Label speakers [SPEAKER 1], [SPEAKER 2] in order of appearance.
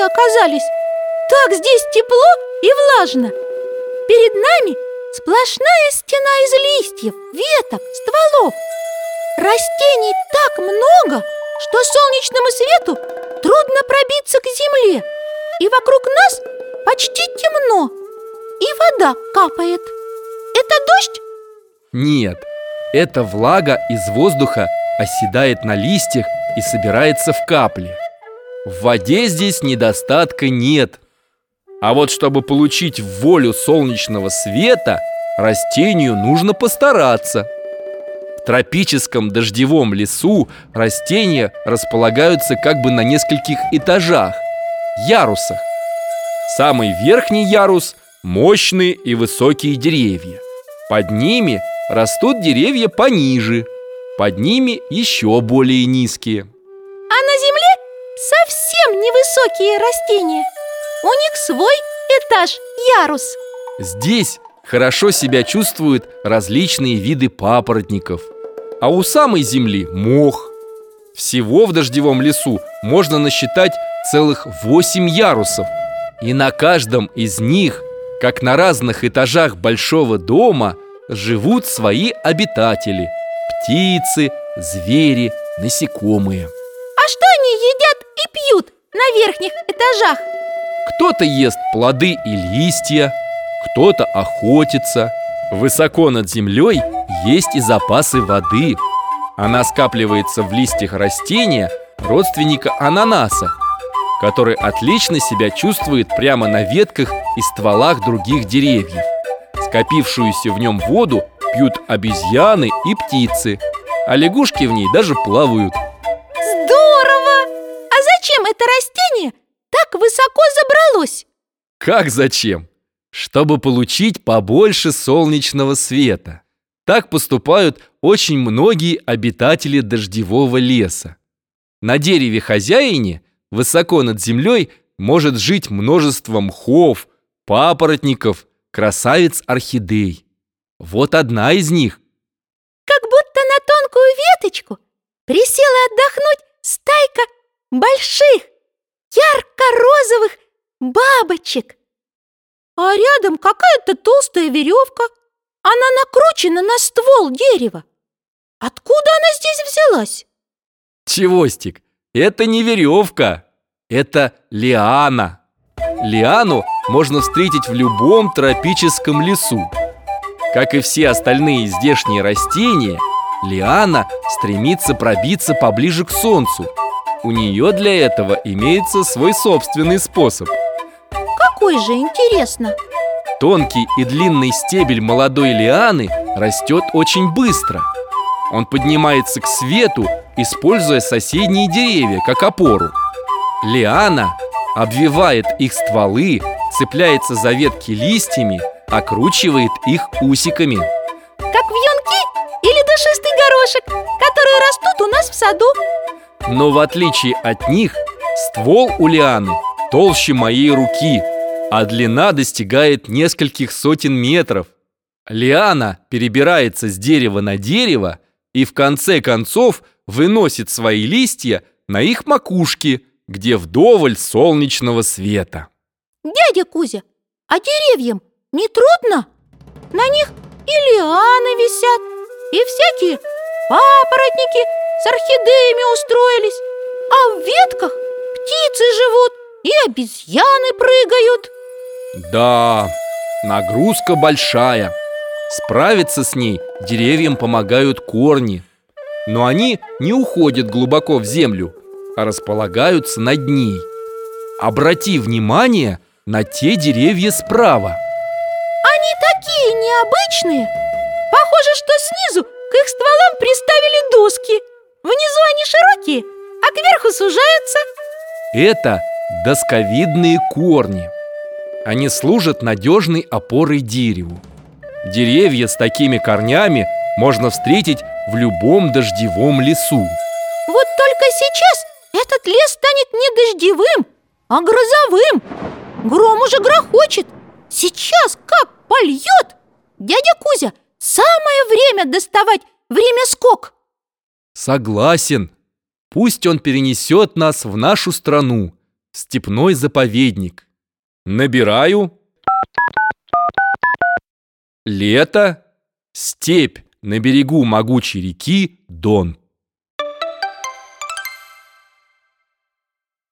[SPEAKER 1] оказались. Так здесь тепло и влажно. Перед нами сплошная стена из листьев, веток, стволов. Растений так много, что солнечному свету трудно пробиться к земле. И вокруг нас почти темно И вода капает. Это дождь?
[SPEAKER 2] Нет, эта влага из воздуха оседает на листьях и собирается в капли. В воде здесь недостатка нет. А вот чтобы получить волю солнечного света, растению нужно постараться. В тропическом дождевом лесу растения располагаются как бы на нескольких этажах, ярусах. Самый верхний ярус – мощные и высокие деревья. Под ними растут деревья пониже, под ними еще более низкие.
[SPEAKER 1] Невысокие растения. У них свой этаж, ярус.
[SPEAKER 2] Здесь хорошо себя чувствуют различные виды папоротников. А у самой земли мох. Всего в дождевом лесу можно насчитать целых восемь ярусов. И на каждом из них, как на разных этажах большого дома – живут свои обитатели. Птицы, звери, насекомые
[SPEAKER 1] на верхних этажах?
[SPEAKER 2] Кто-то ест плоды и листья, кто-то охотится. Высоко над землей есть и запасы воды. Она скапливается в листьях растения, родственника ананаса Который отлично себя чувствует прямо на ветках и стволах других деревьев. Скопившуюся в нем воду пьют обезьяны и птицы А лягушки в ней даже плавают
[SPEAKER 1] это растение так высоко забралось?
[SPEAKER 2] Как зачем? Чтобы получить побольше солнечного света Так поступают очень многие обитатели дождевого леса На дереве хозяине, высоко над землей, может жить множество мхов, папоротников красавиц-орхидей. Вот одна из них.
[SPEAKER 1] Как будто на тонкую веточку присела отдохнуть стайка больших, ярко-розовых бабочек. А рядом какая-то толстая веревка. Она накручена на ствол дерева. Откуда она здесь взялась?
[SPEAKER 2] Чевостик, это не веревка, это лиана. Лиану можно встретить в любом тропическом лесу. Как и все остальные здешние растения, лиана стремится пробиться поближе к солнцу. У нее для этого имеется свой собственный способ.
[SPEAKER 1] Какой же интересно?
[SPEAKER 2] Тонкий и длинный стебель молодой лианы растет очень быстро. Он поднимается к свету, используя соседние деревья как опору. Лиана обвивает их стволы, цепляется за ветки листьями, окручивает их усиками.
[SPEAKER 1] Как вьюнки или душистый горошек, которые растут у нас в саду.
[SPEAKER 2] Но в отличие от них, ствол у лианы толще моей руки, а длина достигает нескольких сотен метров. Лиана перебирается с дерева на дерево и в конце концов выносит свои листья на их макушки, где вдоволь солнечного света.
[SPEAKER 1] Дядя Кузя, а деревьям не трудно? На них и лианы висят, и всякие папоротники с орхидеями устроились, а в ветках птицы живут и обезьяны прыгают.
[SPEAKER 2] Да, нагрузка большая. Справиться с ней деревьям помогают корни. Но они не уходят глубоко в землю, а располагаются над ней. Обрати внимание на те деревья справа.
[SPEAKER 1] Они такие необычные. Похоже, что снизу
[SPEAKER 2] Это досковидные корни. Они служат надежной опорой дереву. Деревья с такими корнями можно встретить в любом дождевом лесу.
[SPEAKER 1] Вот только сейчас этот лес станет не дождевым, а грозовым Гром уже грохочет Сейчас как польет Дядя Кузя, самое время доставать время скок
[SPEAKER 2] Согласен Пусть он перенесет нас в нашу страну степной заповедник. Набираю. Лето, степь на берегу могучей реки Дон.